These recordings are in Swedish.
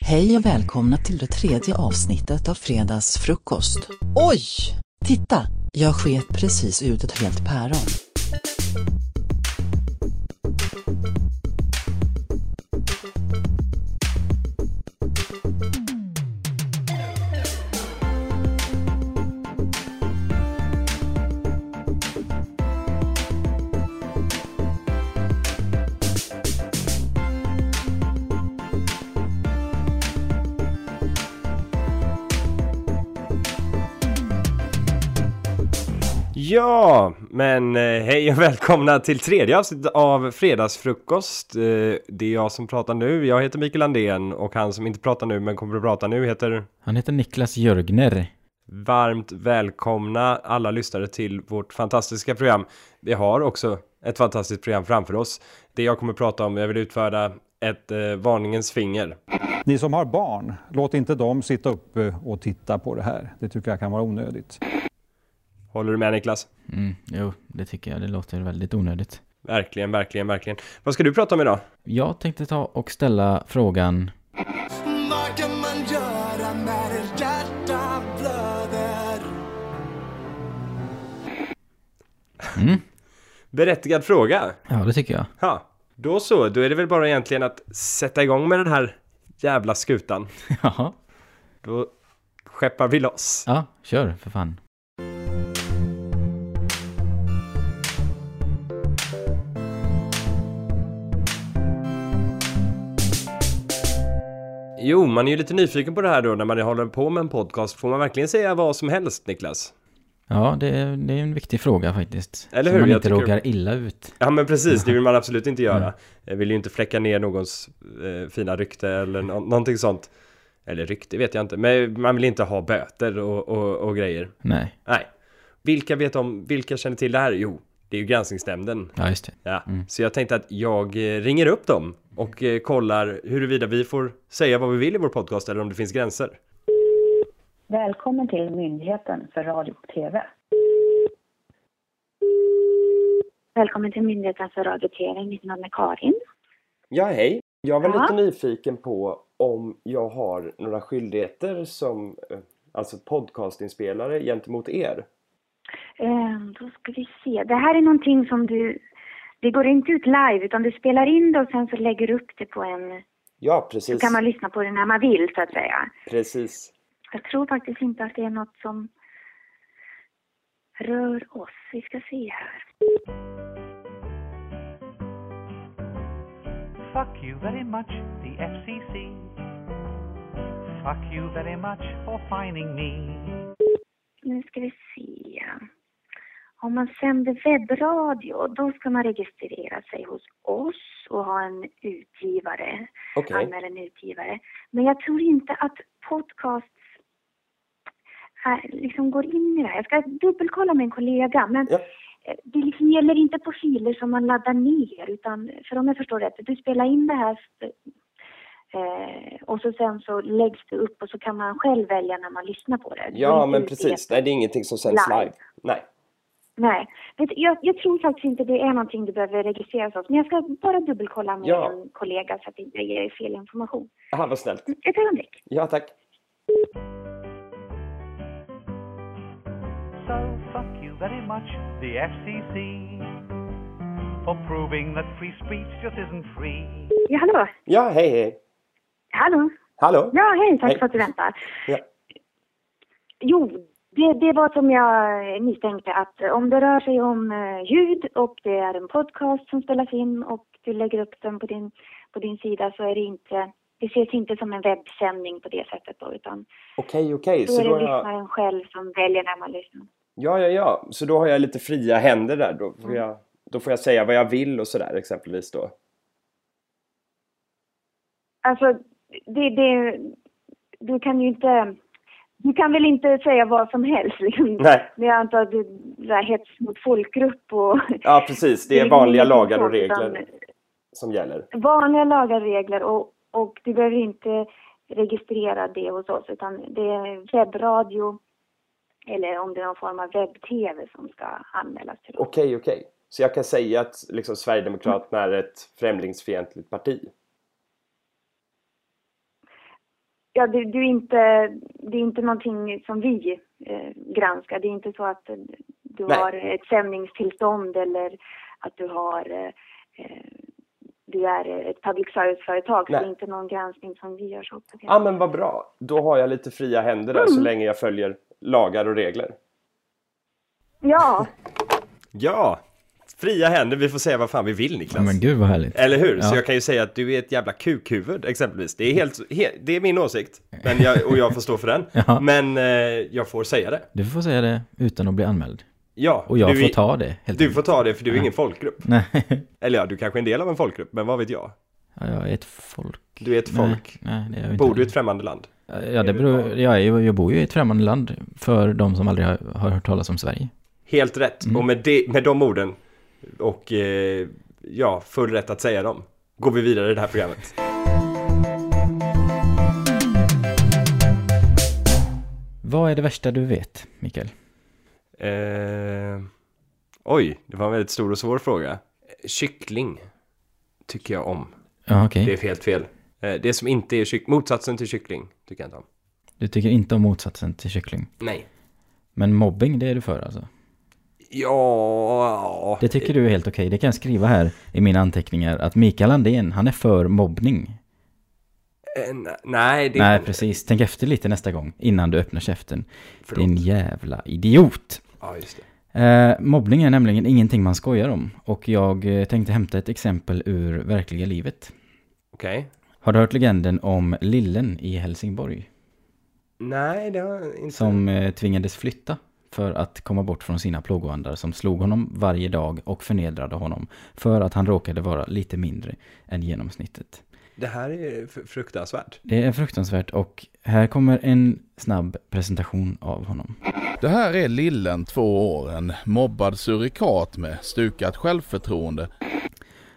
Hej och välkomna till det tredje avsnittet av Fredagsfrukost. Oj! Titta! Jag sket precis ut ett helt päron. Ja, men eh, hej och välkomna till tredje avsnittet av Fredagsfrukost. Eh, det är jag som pratar nu. Jag heter Mikael Andén och han som inte pratar nu men kommer att prata nu heter Han heter Niklas Jörgner. Varmt välkomna alla lyssnare till vårt fantastiska program. Vi har också ett fantastiskt program framför oss. Det jag kommer att prata om, jag vill utfärda ett eh, varningens finger. Ni som har barn, låt inte dem sitta uppe och titta på det här. Det tycker jag kan vara onödigt. Håller du med Niklas? Mm, jo, det tycker jag. Det låter väldigt onödigt. Verkligen, verkligen, verkligen. Vad ska du prata om idag? Jag tänkte ta och ställa frågan Vad kan man göra när ett hjärta blöder? mm, Berättigad fråga. Ja, det tycker jag. Ja, då så. Då är det väl bara egentligen att sätta igång med den här jävla skutan. Ja, Då skeppar vi loss. ja kör för fan. Jo, man är ju lite nyfiken på det här då när man håller på med en podcast. Får man verkligen säga vad som helst, Niklas? Ja, det är, det är en viktig fråga faktiskt. Eller Så hur? man Jag inte tycker- råkar illa ut. Ja, men precis. Det vill man absolut inte göra. Jag vill ju inte fläcka ner någons eh, fina rykte eller nå- någonting sånt. Eller rykte vet jag inte, men man vill inte ha böter och, och, och grejer. Nej, Nej. Vilka vet om, vilka känner till det här? Jo, det är ju granskningsnämnden. ja just det. Ja, Mm. så jag tänkte att jag eh, ringer upp dem och eh, kollar huruvida vi får säga vad vi vill i vår podcast eller om det finns gränser. Välkommen till Myndigheten för radio och TV. Välkommen till Myndigheten för radio och TV. Mitt namn är Karin. Ja, hej. Jag var Ja. lite nyfiken på om jag har några skyldigheter som eh, alltså podcastinspelare gentemot er. Eh, då ska vi se. Det här är någonting som du... Det går inte ut live utan du spelar in det och sen så lägger du upp det på en... Ja, Så precis. kan man lyssna på det när man vill så att säga. Precis. Jag tror faktiskt inte att det är något som rör oss. Vi ska se här. Fuck you very much, the FCC. Fuck you very much for finding me. Nu ska vi se. Om man sänder webbradio, då ska man registrera sig hos oss och ha en utgivare. Okej. Anmäla en utgivare. Men jag tror inte att podcasts är, liksom går in i det här. Jag ska dubbelkolla med en kollega. Men Ja. eh, det liksom gäller inte på filer som man laddar ner. Utan, för om jag förstår rätt, du spelar in det här eh, och så sen så läggs det upp och så kan man själv välja när man lyssnar på det. Ja, men precis. Nej, det är ingenting som sänds Live. live. Nej. Nej, jag, jag tror faktiskt inte det är någonting du behöver registreras hos. Men jag ska bara dubbelkolla med Ja. en kollega så att jag inte ger fel information. Aha, vad snällt. Ett ögonblick. Ja, tack. So fuck you very much, the FCC. For proving that free speech just isn't free. Ja, hallå? Ja, hej, hej. Hallå? Hallå? Ja, hej, tack Hej. för att du väntar. Ja. Jo, det, det var som jag misstänkte att om det rör sig om eh, ljud och det är en podcast som spelas in och du lägger upp den på din, på din sida så är det inte, det ses inte som en webbsändning på det sättet då utan Okej, okej. då Så är det då har jag... lyssnaren själv som väljer när man lyssnar. Ja, ja, ja. Så då har jag lite fria händer där. Då får, jag, då får jag säga vad jag vill och sådär exempelvis då. Alltså, det, det, du kan ju inte, du kan väl inte säga vad som helst liksom. Nej. Men jag antar att det här hets mot folkgrupp och Ja, precis. Det är vanliga lagar och regler som gäller. Vanliga lagar och regler och, och du behöver inte registrera det hos oss utan det är webbradio eller om det är någon form av webb-tv som ska anmälas till oss. Okej, okej. Så jag kan säga att liksom, Sverigedemokraterna är ett främlingsfientligt parti. Ja, det, det, är inte, det är inte någonting som vi eh, granskar. Det är inte så att eh, du Nej. har ett sändningstillstånd eller att du har eh, eh, du är ett public service-företag. Så det är inte någon granskning som vi gör så. Ja men vad bra. Då har jag lite fria händer där så länge jag följer lagar och regler. Ja, Ja! Fria händer, vi får säga vad fan vi vill Ja, Niklas. men gud vad härligt. Eller hur? Så Ja. jag kan ju säga att du är ett jävla kukhuvud exempelvis. Det är, helt, he, det är min åsikt. Men jag, och jag får stå för den. Ja. Men eh, jag får säga det. Du får säga det utan att bli anmäld. Ja. Och jag du, får ta det. Helt Du enkelt. får ta det för du är ingen folkgrupp. Nej, Eller ja, du kanske är en del av en folkgrupp, men vad vet jag? ja, jag är ett folk. Du är ett folk. Nej, nej är. Bor du i ett främmande land? Ja, det beror, jag, är, jag bor ju i ett främmande land för de som aldrig har, har hört talas om Sverige. Helt rätt. Mm. Och med, det, med de orden och eh, ja, full rätt att säga dem går vi vidare i det här programmet. Vad är det värsta du vet, Mikael? Eh, oj, det var en väldigt stor och svår fråga. Kyckling tycker jag om. Ja, okej. Det är helt fel. Eh, det som inte är kyck- motsatsen till kyckling tycker jag inte om. Du tycker inte om motsatsen till kyckling. Nej. Men mobbing, det är du för alltså? Ja... Det tycker du är helt okej. Det kan jag skriva här i mina anteckningar att Mikael Andén, han är för mobbning. Eh, nej, det Nej, precis. Tänk efter lite nästa gång innan du öppnar käften. Förlåt. Din jävla idiot. Ja, just det. Eh, mobbning är nämligen ingenting man skojar om. Och jag eh, tänkte hämta ett exempel ur verkliga livet. Okej. Har du hört legenden om Lillen i Helsingborg? Nej, det har jag inte. Som eh, tvingades flytta för att komma bort från sina plågoandar som slog honom varje dag och förnedrade honom för att han råkade vara lite mindre än genomsnittet. Det här är fruktansvärt. Det är fruktansvärt och här kommer en snabb presentation av honom. Det här är Lillen, två år, en mobbad surikat med stukat självförtroende.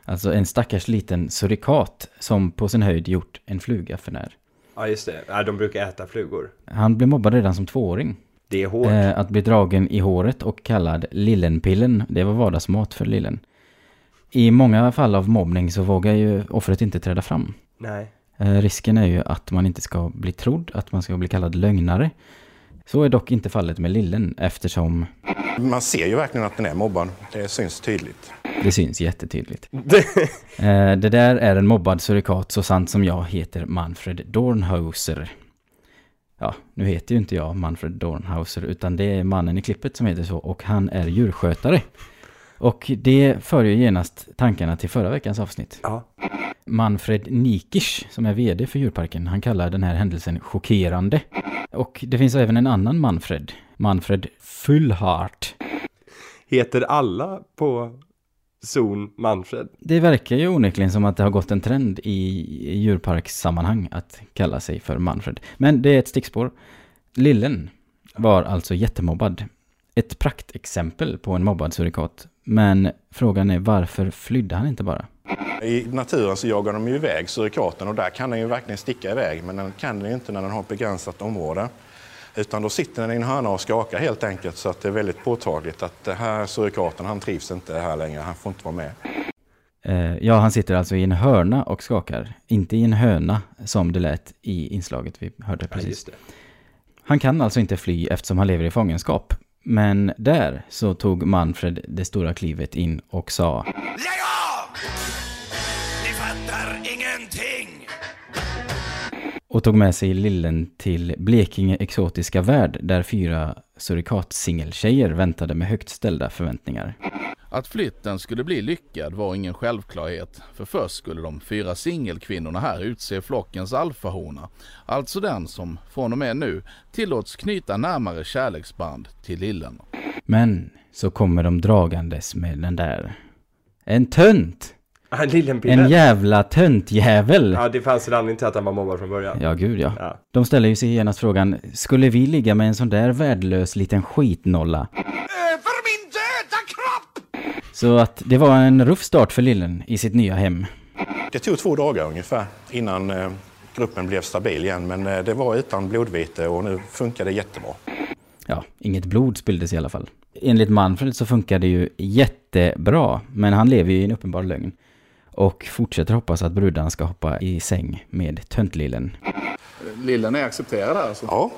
Alltså en stackars liten surikat som på sin höjd gjort en fluga för när. Ja, just det. De brukar äta flugor. Han blev mobbad redan som tvååring. Det är hårt. Eh, att bli dragen i håret och kallad Lillenpillen, det var vardagsmat för Lillen. I många fall av mobbning så vågar ju offret inte träda fram. Nej. Eh, risken är ju att man inte ska bli trodd, att man ska bli kallad lögnare. Så är dock inte fallet med Lillen eftersom Man ser ju verkligen att den är mobbad. Det syns tydligt. det syns jättetydligt. Eh, det där är en mobbad surikat så sant som jag heter Manfred Dornhauser. Ja, nu heter ju inte jag Manfred Dornhauser utan det är mannen i klippet som heter så och han är djurskötare. Och det för ju genast tankarna till förra veckans avsnitt. Ja. Manfred Nikisch, som är vd för djurparken, han kallar den här händelsen chockerande. Och det finns även en annan Manfred, Manfred Fullhart. Heter alla på zon Manfred? Det verkar ju onekligen som att det har gått en trend i djurparkssammanhang att kalla sig för Manfred. Men det är ett stickspår. Lillen var alltså jättemobbad. Ett praktexempel på en mobbad surikat. Men frågan är varför flydde han inte bara? I naturen så jagar de ju iväg surikaten och där kan den ju verkligen sticka iväg men den kan den ju inte när den har ett begränsat område. Utan då sitter den i en hörna och skakar helt enkelt så att det är väldigt påtagligt att det här surikaten han trivs inte här längre, han får inte vara med. Eh, ja, han sitter alltså i en hörna och skakar. Inte i en höna som det lät i inslaget vi hörde Ja, precis. just det. Han kan alltså inte fly eftersom han lever i fångenskap. Men där så tog Manfred det stora klivet in och sa Lägg av! Och tog med sig lillen till Blekinge exotiska värld där fyra surikatsingeltjejer väntade med högt ställda förväntningar. Att flytten skulle bli lyckad var ingen självklarhet, för först skulle de fyra singelkvinnorna här utse flockens alfahona, alltså den som från och med nu tillåts knyta närmare kärleksband till Lillen. Men så kommer de dragandes med den där. En tönt! Ah, Lillenpillen. En jävla töntjävel! Ja, det fanns en anledning till att han var mobbad från början. Ja, gud ja. Ja. De ställer ju sig genast frågan, skulle vi ligga med en sån där värdelös liten skitnolla? Över min döda kropp! Så att det var en ruff start för lillen i sitt nya hem. Det tog två dagar ungefär innan eh, gruppen blev stabil igen men eh, det var utan blodvite och nu funkar det jättebra. Ja, inget blod spilldes i alla fall. Enligt Manfred så funkar det ju jättebra, men han lever ju i en uppenbar lögn. Och fortsätter hoppas att brudan ska hoppa i säng med töntlillen. Lillen är accepterad alltså? Ja,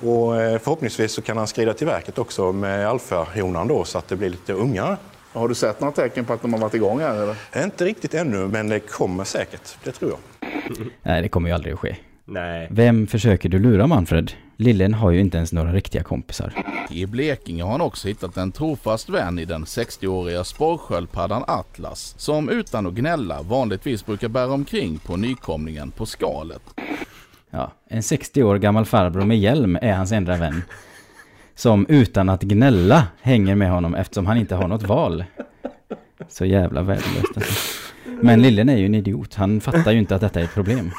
och eh, förhoppningsvis så kan han skrida till verket också med alfahonan då så att det blir lite ungar. Har du sett några tecken på att de har varit igång här eller? Inte riktigt ännu, men det kommer säkert. Det tror jag. Nej, det kommer ju aldrig att ske. Nej. Vem försöker du lura Manfred? Lillen har ju inte ens några riktiga kompisar. I Blekinge har han också hittat en trofast vän i den 60-åriga sporrsköldpaddan Atlas, som utan att gnälla vanligtvis brukar bära omkring på nykomlingen på skalet. Ja, en 60 år gammal farbror med hjälm är hans enda vän. Som utan att gnälla hänger med honom eftersom han inte har något val. Så jävla värdelöst alltså. Men Lillen är ju en idiot. Han fattar ju inte att detta är ett problem.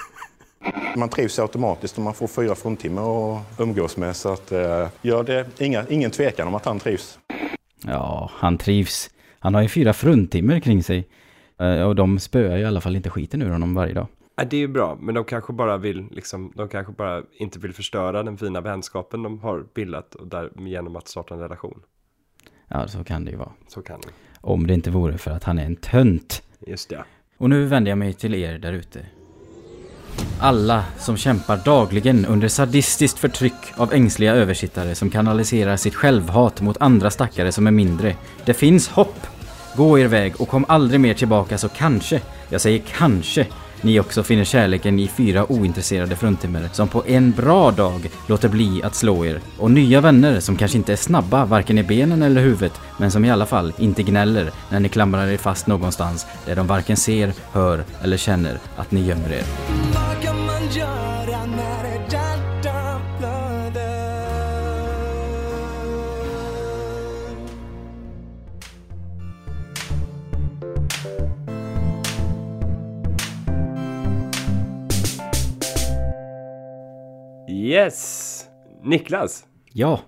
Man trivs automatiskt om man får fyra fruntimmer att umgås med. Så att, eh, ja, det inga, ingen tvekan om att han trivs. Ja, han trivs. Han har ju fyra fruntimmer kring sig. Eh, Och de spöar ju i alla fall inte skiten ur honom varje dag. Ja, det är ju bra, men de kanske bara vill, liksom, de kanske bara inte vill förstöra den fina vänskapen de har bildat och där, genom att starta en relation. Ja, så kan det ju vara. Så kan det. Om det inte vore för att han är en tönt. Just det. Och nu vänder jag mig till er där ute. Alla som kämpar dagligen under sadistiskt förtryck av ängsliga översittare som kanaliserar sitt självhat mot andra stackare som är mindre. Det finns hopp! Gå er väg och kom aldrig mer tillbaka så kanske, jag säger kanske, ni också finner kärleken i fyra ointresserade fruntimmer som på en bra dag låter bli att slå er. Och nya vänner som kanske inte är snabba varken i benen eller huvudet men som i alla fall inte gnäller när ni klamrar er fast någonstans där de varken ser, hör eller känner att ni gömmer er. Yes! Niklas, Ja,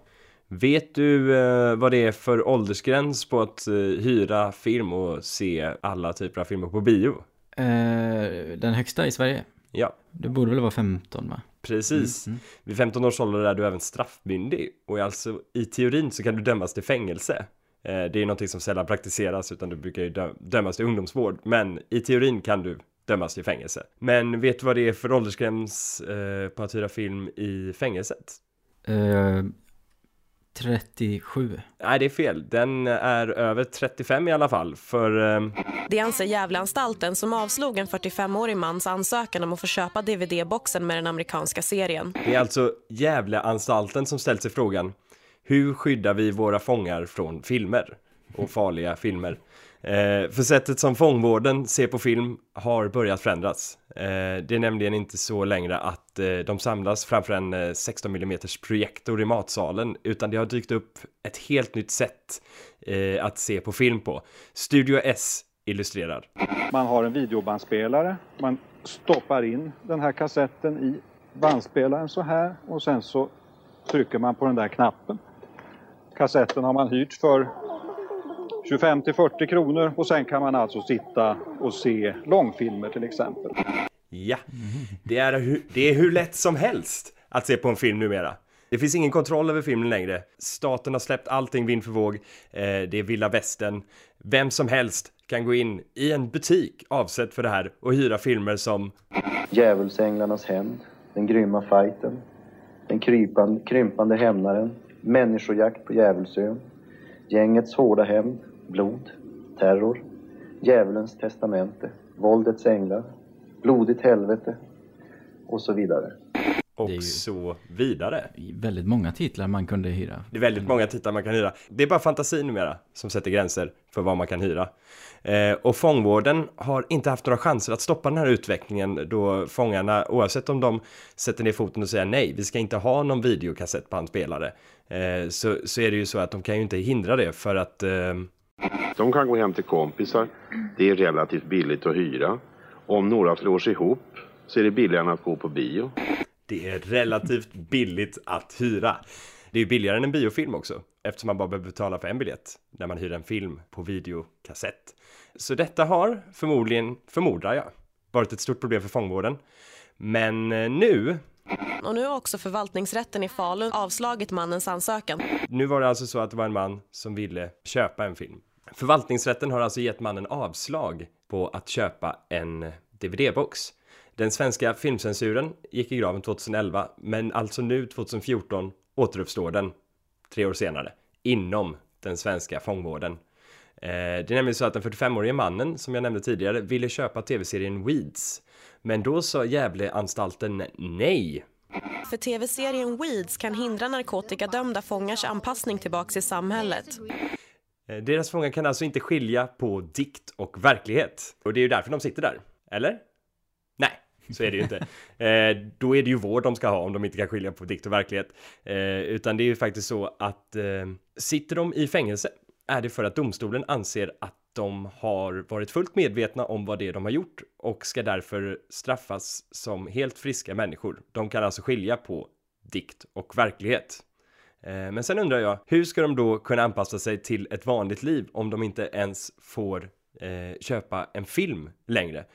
vet du eh, vad det är för åldersgräns på att eh, hyra film och se alla typer av filmer på bio? eh, den högsta i Sverige. Ja, Det borde väl vara 15 va? precis. Vid 15 års ålder är du även straffmyndig och alltså i teorin så kan du dömas till fängelse. Eh, det är någonting som sällan praktiseras utan du brukar ju dö- dömas till ungdomsvård. Men i teorin kan du dömas till fängelse. Men vet du vad det är för åldersgräns eh, på att hyra film i fängelset? Eh, 37. Nej, det är fel. Den är över 35 i alla fall. För eh, Det anser Gävleanstalten som avslog en 45-årig mans ansökan om att få köpa DVD-boxen med den amerikanska serien. det är alltså Gävleanstalten som ställt sig frågan Hur skyddar vi våra fångar från filmer? Och farliga filmer. Eh, för sättet som fångvården ser på film har börjat förändras. Eh, det är nämligen inte så längre att eh, de samlas framför en eh, 16 mm projektor i matsalen, utan det har dykt upp ett helt nytt sätt eh, att se på film på. Studio S illustrerar. Man har en videobandspelare. Man stoppar in den här kassetten i bandspelaren så här och sen så trycker man på den där knappen. Kassetten har man hyrt för 25 till 40 kronor och sen kan man alltså sitta och se långfilmer till exempel. Ja, det är, hu- det är hur lätt som helst att se på en film numera. Det finns ingen kontroll över filmen längre. Staten har släppt allting vind för våg. Eh, det är vilda västern. Vem som helst kan gå in i en butik avsett för det här och hyra filmer som Djävulsänglarnas hämnd, Den grymma fighten, Den krypande, krympande hämnaren, Människojakt på Djävulsön, Gängets hårda hämnd, Blod, Terror, Djävulens testamente, Våldets änglar, Blodigt helvete och så vidare. och så vidare. Väldigt många titlar man kunde hyra. Det är väldigt många titlar man kan hyra. Det är bara fantasin numera som sätter gränser för vad man kan hyra. Eh, och fångvården har inte haft några chanser att stoppa den här utvecklingen då fångarna, oavsett om de sätter ner foten och säger nej, vi ska inte ha någon videokassettbandspelare, eh, så, så är det ju så att de kan ju inte hindra det för att eh, De kan gå hem till kompisar. Det är relativt billigt att hyra. Om några slår sig ihop så är det billigare än att gå på bio. det är relativt billigt att hyra. Det är billigare än en biofilm också, eftersom man bara behöver betala för en biljett när man hyr en film på videokassett. Så detta har förmodligen, förmodar jag, varit ett stort problem för fångvården. Men eh, nu Och nu har också förvaltningsrätten i Falun avslagit mannens ansökan. Nu var det alltså så att det var en man som ville köpa en film. Förvaltningsrätten har alltså gett mannen avslag på att köpa en DVD-box. Den svenska filmcensuren gick i graven 2011, men alltså nu 2014 återuppstår den tre år senare inom den svenska fångvården. Eh, det är nämligen så att den 45-årige mannen som jag nämnde tidigare ville köpa tv-serien Weeds, men då sa Gävleanstalten nej. För tv-serien Weeds kan hindra narkotikadömda fångars anpassning tillbaks i samhället. Eh, Deras fångar kan alltså inte skilja på dikt och verklighet. Och det är ju därför de sitter där. Eller? Nej, så är det ju inte. Eh, då är det ju vård de ska ha om de inte kan skilja på dikt och verklighet. Eh, utan det är ju faktiskt så att eh, sitter de i fängelse är det för att domstolen anser att de har varit fullt medvetna om vad det är de har gjort och ska därför straffas som helt friska människor. De kan alltså skilja på dikt och verklighet. Eh, men sen undrar jag, hur ska de då kunna anpassa sig till ett vanligt liv om de inte ens får eh, köpa en film längre?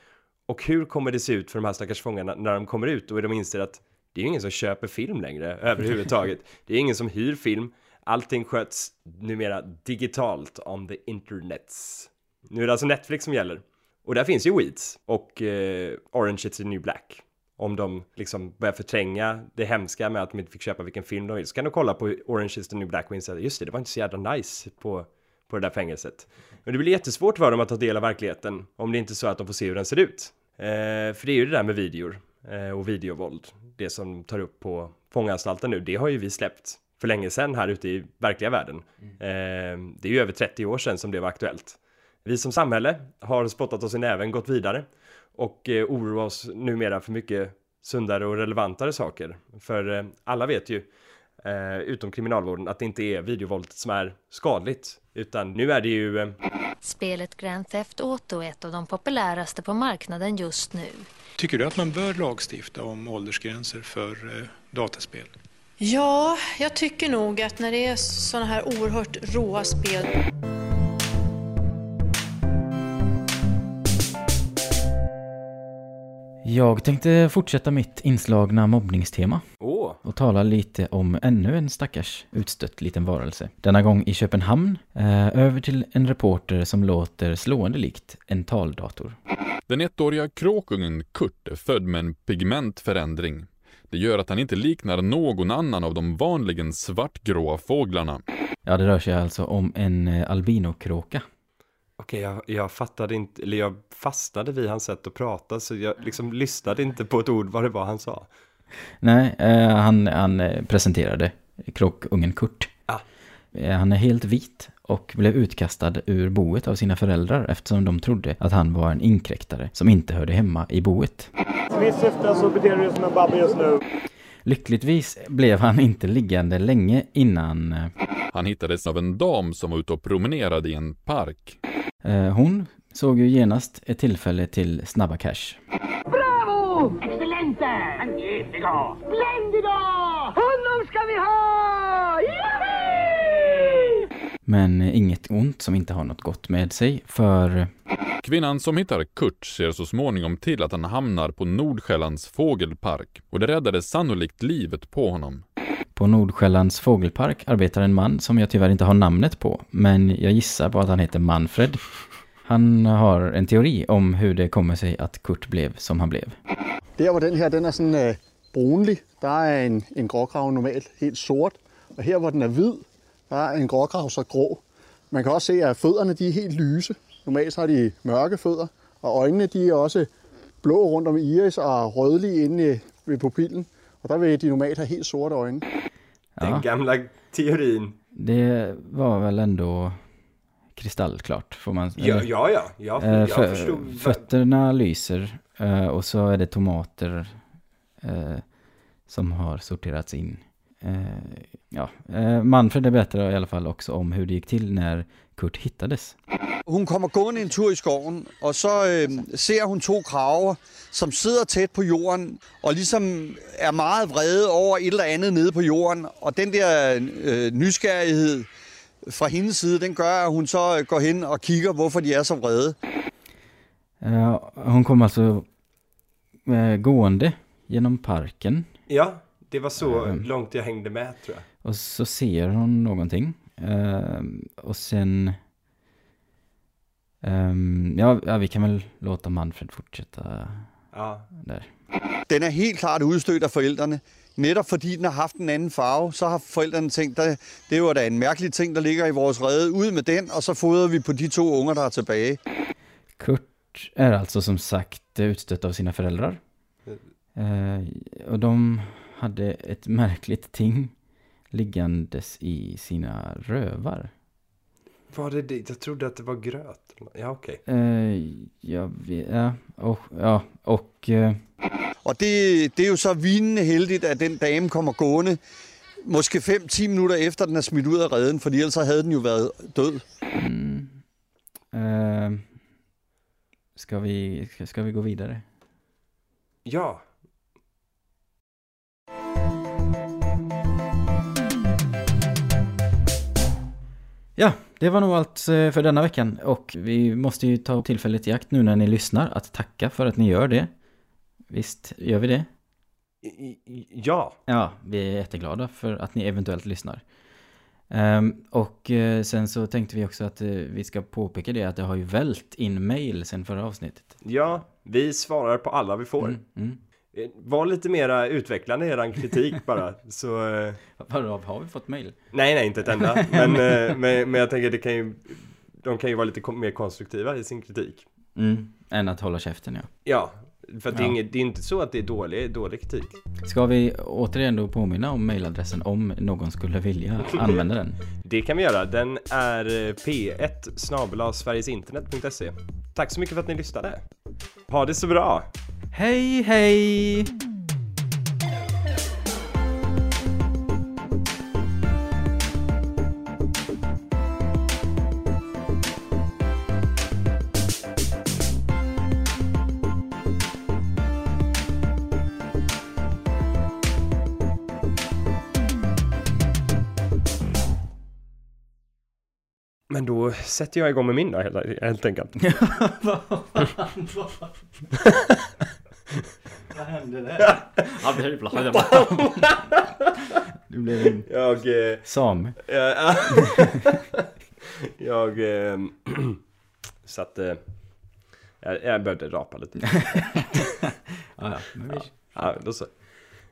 Och hur kommer det se ut för de här stackars fångarna när de kommer ut och de inser att det är ju ingen som köper film längre överhuvudtaget. Det är ingen som hyr film. Allting sköts numera digitalt on the internets. Nu är det alltså Netflix som gäller. Och där finns ju Weeds och eh, Orange is the new black. Om de liksom börjar förtränga det hemska med att de inte fick köpa vilken film de vill så kan de kolla på Orange is the new black och inse just det, det var inte så jävla nice på, på det där fängelset. Men det blir jättesvårt för dem att ta del av verkligheten om det inte är så att de får se hur den ser ut. Eh, för det är ju det där med videor eh, och videovåld, det som tar upp på fånganstalten nu, det har ju vi släppt för länge sedan här ute i verkliga världen. Eh, det är ju över 30 år sedan som det var aktuellt. Vi som samhälle har spottat oss i näven, gått vidare och eh, oroar oss numera för mycket sundare och relevantare saker. För eh, alla vet ju, eh, utom kriminalvården, att det inte är videovåldet som är skadligt. Utan nu är det ju... Eh, Spelet Grand Theft Auto är ett av de populäraste på marknaden just nu. Tycker du att man bör lagstifta om åldersgränser för eh, dataspel? Ja, jag tycker nog att när det är såna här oerhört råa spel Jag tänkte fortsätta mitt inslagna mobbningstema. Åh. Och tala lite om ännu en stackars utstött liten varelse. Denna gång i Köpenhamn. Eh, över till en reporter som låter slående likt en taldator. Den ettåriga kråkungen Kurt är född med en pigmentförändring. Det gör att han inte liknar någon annan av de vanligen svartgråa fåglarna. Ja, det rör sig alltså om en eh, albinokråka. Okej, jag, jag fattade inte, eller jag fastnade vid hans sätt att prata så jag liksom lyssnade inte på ett ord vad det var han sa. Nej, eh, han, han eh, presenterade kråkungen Kurt. Ah. Han är helt vit och blev utkastad ur boet av sina föräldrar eftersom de trodde att han var en inkräktare som inte hörde hemma i boet. I mitt syfte så beter du dig som en babbe just nu. Lyckligtvis blev han inte liggande länge innan eh, Han hittades av en dam som var ute och promenerade i en park. eh, hon såg ju genast ett tillfälle till snabba cash. Bravo! Excellente! Magnifico! Splendido! Honom ska vi ha! Yippee! Men inget ont som inte har något gott med sig, för Kvinnan som hittar Kurt ser så småningom till att han hamnar på Nordsjällands fågelpark och det räddade sannolikt livet på honom på Nordsjällands fågelpark arbetar en man som jag tyvärr inte har namnet på, men jag gissar på att han heter Manfred. Han har en teori om hur det kommer sig att Kurt blev som han blev. Där var den här den är sån äh, øh, brunlig, där är en, en gråkrav normalt helt svart. Och här var den är vit, där är en gråkrav så grå. Man kan också se, att fötterna de helt lyse. Normalt så har de mörka fötter och ögonen de er blå runt om iris och rødlige inne vid pupillen. Och där vill de normalt ha helt svarta ögon. Den gamla teorin. Det var väl ändå kristallklart, får man Ja, eller? ja, ja. Jag- Eh, jag fö- förstod- Fötterna lyser eh, och så är det tomater eh, som har sorterats in. Eh, ja, eh, Manfred berättar i alla fall också om hur det gick till när Kurt hittades. Hun kommer gående en tur i skoven, og så øh, ser hun to kraver, som sidder tæt på jorden, og ligesom er meget vrede over et eller andet nede på jorden. Og den der øh, nysgerrighed fra hendes side, den gør, at hun så går hen og kigger, hvorfor de er så vrede. Eh, hon kom alltså eh, gående genom parken. Ja, Det var så Ehm. långt jag hängde med tror jag. Och så ser hon någonting. Ehm, och sen... Ehm, ja, ja, vi kan väl låta Manfred fortsätta Ja. där. Den er helt klart udstødt af forældrene. Netop fordi den har haft en anden farve, så har forældrene tænkt, at det var da en mærkelig ting, der ligger i vores rede. Ud med den, og så fodrer vi på de to unger, der er tilbage. Kurt är alltså som sagt utstött av sina föräldrar. Eh, och de hade ett märkligt ting liggandes i sina rövar. Var det det? Jag trodde att det var gröt. Ja, okej. Eh, jag vet, ja, och, ja, och eh, Og det, det er jo så vinende heldigt, at den dame kommer gående, måske 5-10 minutter efter, den smidt ud af redden, for ellers så havde den jo været død. mm, eh, ska, vi, ska, ska vi gå vidare? Ja. Ja, det var nog allt eh, för denna veckan och vi måste ju ta tillfället i akt nu när ni lyssnar att tacka för att ni gör det. Visst gör vi det? Ja. Ja, vi är jätteglada för att ni eventuellt lyssnar. Ehm, och eh, sen så tänkte vi också att eh, vi ska påpeka det att det har ju vält in mail sen förra avsnittet. Ja, vi svarar på alla vi får. Mm, mm. Eh, Var lite mera utvecklande i eran kritik bara, så... eh, Vadå, har vi fått mail? Nej, nej, inte ett enda. Men, eh, men, men jag tänker det kan ju... De kan ju vara lite mer konstruktiva i sin kritik. Mm, än att hålla käften ja. Ja, för att det, är Ja. inget, det är inte så att det är dålig, dålig kritik. Ska vi återigen då påminna om mailadressen om någon skulle vilja använda den? Det kan vi göra. Den är eh, p1 snabel-a sverigesinternet.se. Tack så mycket för att ni lyssnade. Ha det så bra! Hej, hej! Men då sätter jag igång med min då helt, helt enkelt. Vad hände där? Ja, det är bra. Du blev en Jag... Eh, sam. Ja, jag... Eh, så att... Eh, jag, jag började rapa lite. Ja, ja, ja, då så.